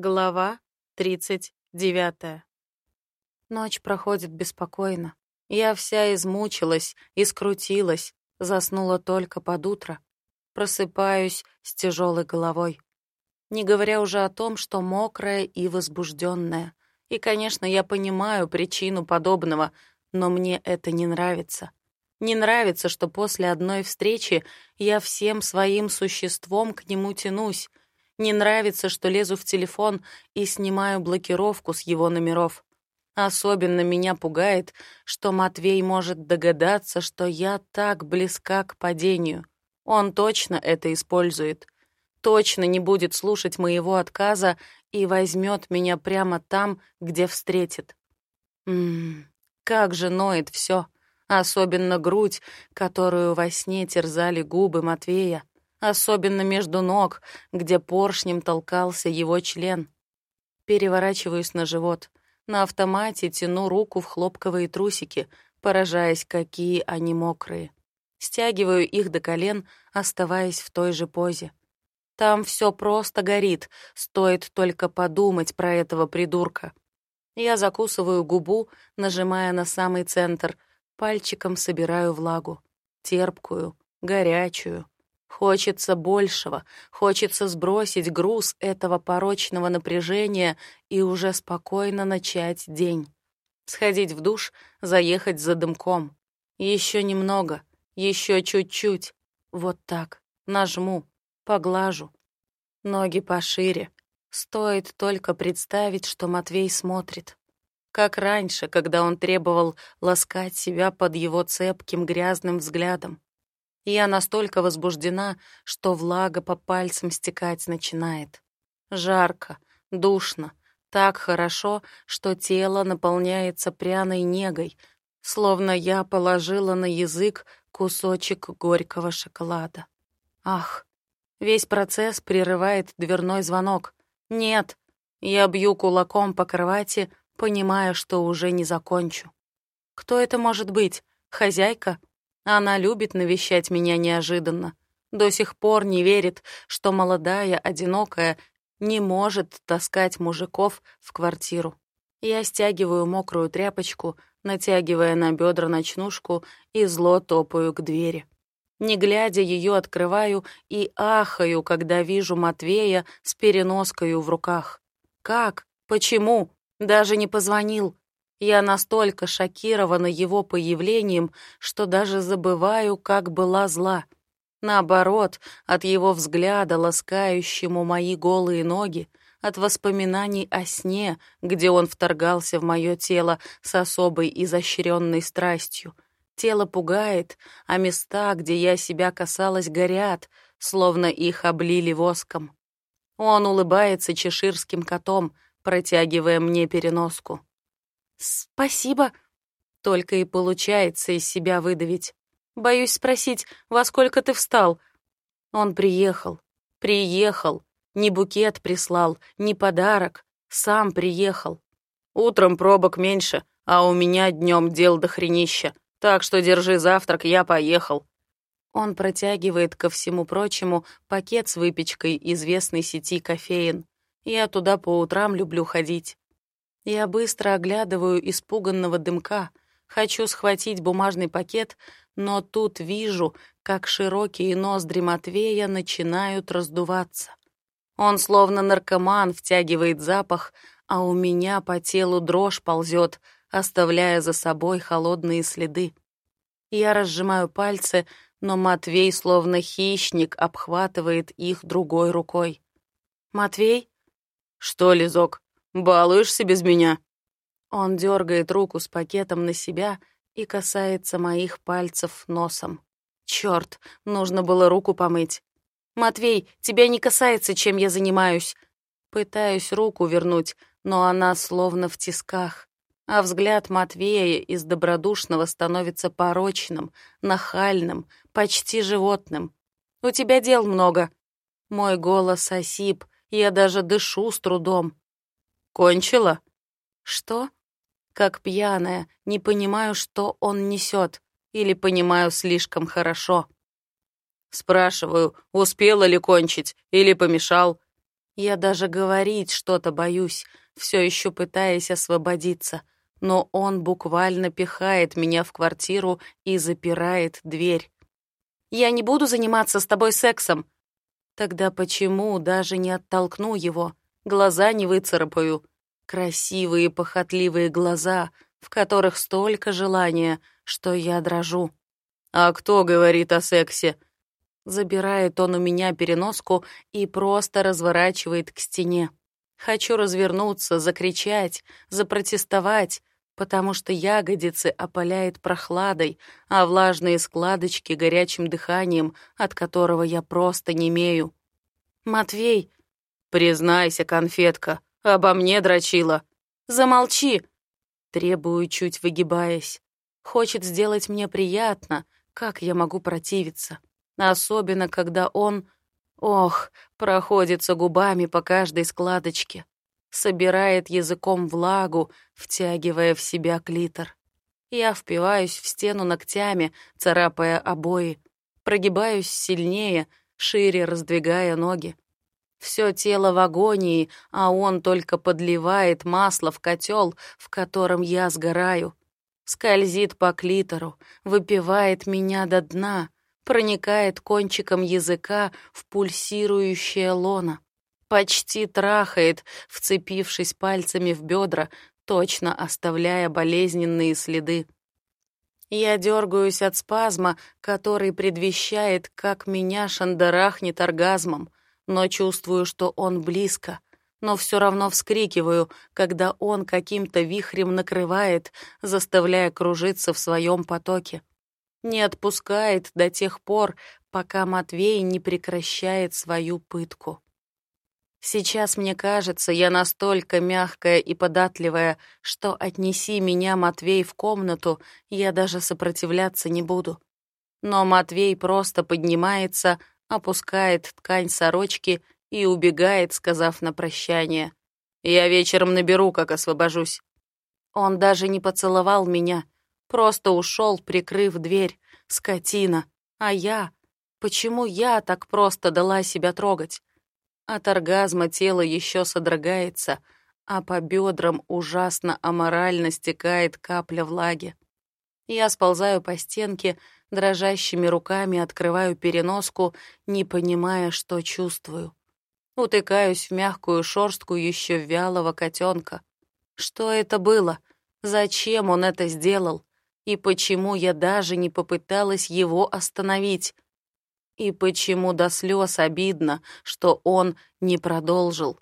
Глава 39. Ночь проходит беспокойно. Я вся измучилась, искрутилась, заснула только под утро. Просыпаюсь с тяжелой головой. Не говоря уже о том, что мокрая и возбужденная. И, конечно, я понимаю причину подобного, но мне это не нравится. Не нравится, что после одной встречи я всем своим существом к нему тянусь, не нравится, что лезу в телефон и снимаю блокировку с его номеров. Особенно меня пугает, что Матвей может догадаться, что я так близка к падению. Он точно это использует. Точно не будет слушать моего отказа и возьмет меня прямо там, где встретит. Ммм, как же ноет все, особенно грудь, которую во сне терзали губы Матвея особенно между ног, где поршнем толкался его член. Переворачиваюсь на живот. На автомате тяну руку в хлопковые трусики, поражаясь, какие они мокрые. Стягиваю их до колен, оставаясь в той же позе. Там все просто горит, стоит только подумать про этого придурка. Я закусываю губу, нажимая на самый центр, пальчиком собираю влагу. Терпкую, горячую, Хочется большего, хочется сбросить груз этого порочного напряжения и уже спокойно начать день. Сходить в душ, заехать за дымком. Еще немного, еще чуть-чуть. Вот так. Нажму, поглажу. Ноги пошире. Стоит только представить, что Матвей смотрит. Как раньше, когда он требовал ласкать себя под его цепким грязным взглядом. Я настолько возбуждена, что влага по пальцам стекать начинает. Жарко, душно, так хорошо, что тело наполняется пряной негой, словно я положила на язык кусочек горького шоколада. Ах, весь процесс прерывает дверной звонок. Нет, я бью кулаком по кровати, понимая, что уже не закончу. Кто это может быть? Хозяйка? Она любит навещать меня неожиданно. До сих пор не верит, что молодая, одинокая не может таскать мужиков в квартиру. Я стягиваю мокрую тряпочку, натягивая на бедра ночнушку и зло топаю к двери. Не глядя, ее открываю и ахаю, когда вижу Матвея с переноскою в руках. Как? Почему? Даже не позвонил. Я настолько шокирована его появлением, что даже забываю, как была зла. Наоборот, от его взгляда, ласкающему мои голые ноги, от воспоминаний о сне, где он вторгался в мое тело с особой изощренной страстью. Тело пугает, а места, где я себя касалась, горят, словно их облили воском. Он улыбается чеширским котом, протягивая мне переноску. «Спасибо». Только и получается из себя выдавить. Боюсь спросить, во сколько ты встал? Он приехал. Приехал. Ни букет прислал, ни подарок. Сам приехал. Утром пробок меньше, а у меня днем дел до хренища. Так что держи завтрак, я поехал. Он протягивает ко всему прочему пакет с выпечкой известной сети кофеин. Я туда по утрам люблю ходить. Я быстро оглядываю испуганного дымка, хочу схватить бумажный пакет, но тут вижу, как широкие ноздри Матвея начинают раздуваться. Он словно наркоман втягивает запах, а у меня по телу дрожь ползет, оставляя за собой холодные следы. Я разжимаю пальцы, но Матвей, словно хищник, обхватывает их другой рукой. «Матвей?» «Что, Лизок?» Балуешься без меня?» Он дергает руку с пакетом на себя и касается моих пальцев носом. Черт, нужно было руку помыть. «Матвей, тебя не касается, чем я занимаюсь». Пытаюсь руку вернуть, но она словно в тисках. А взгляд Матвея из добродушного становится порочным, нахальным, почти животным. «У тебя дел много». Мой голос осип, я даже дышу с трудом. «Кончила?» «Что?» Как пьяная, не понимаю, что он несет, или понимаю слишком хорошо. Спрашиваю, успела ли кончить, или помешал. Я даже говорить что-то боюсь, все еще пытаясь освободиться, но он буквально пихает меня в квартиру и запирает дверь. «Я не буду заниматься с тобой сексом», Тогда почему даже не оттолкну его, глаза не выцарапаю? Красивые похотливые глаза, в которых столько желания, что я дрожу. «А кто говорит о сексе?» Забирает он у меня переноску и просто разворачивает к стене. Хочу развернуться, закричать, запротестовать, потому что ягодицы опаляет прохладой, а влажные складочки горячим дыханием, от которого я просто не имею. «Матвей!» «Признайся, конфетка, обо мне дрочила!» «Замолчи!» Требую, чуть выгибаясь. Хочет сделать мне приятно, как я могу противиться? Особенно, когда он... Ох, проходится губами по каждой складочке собирает языком влагу, втягивая в себя клитор. Я впиваюсь в стену ногтями, царапая обои, прогибаюсь сильнее, шире раздвигая ноги. Все тело в агонии, а он только подливает масло в котел, в котором я сгораю. Скользит по клитору, выпивает меня до дна, проникает кончиком языка в пульсирующее лоно почти трахает, вцепившись пальцами в бедра, точно оставляя болезненные следы. Я дергаюсь от спазма, который предвещает, как меня шандарахнет оргазмом, но чувствую, что он близко, но все равно вскрикиваю, когда он каким-то вихрем накрывает, заставляя кружиться в своем потоке. Не отпускает до тех пор, пока Матвей не прекращает свою пытку. Сейчас мне кажется, я настолько мягкая и податливая, что отнеси меня, Матвей, в комнату, я даже сопротивляться не буду. Но Матвей просто поднимается, опускает ткань сорочки и убегает, сказав на прощание. «Я вечером наберу, как освобожусь». Он даже не поцеловал меня, просто ушел, прикрыв дверь. Скотина. А я? Почему я так просто дала себя трогать? От оргазма тело еще содрогается, а по бедрам ужасно аморально стекает капля влаги. Я сползаю по стенке, дрожащими руками открываю переноску, не понимая, что чувствую. Утыкаюсь в мягкую шорстку еще вялого котенка. Что это было? Зачем он это сделал? И почему я даже не попыталась его остановить? И почему до слез обидно, что он не продолжил?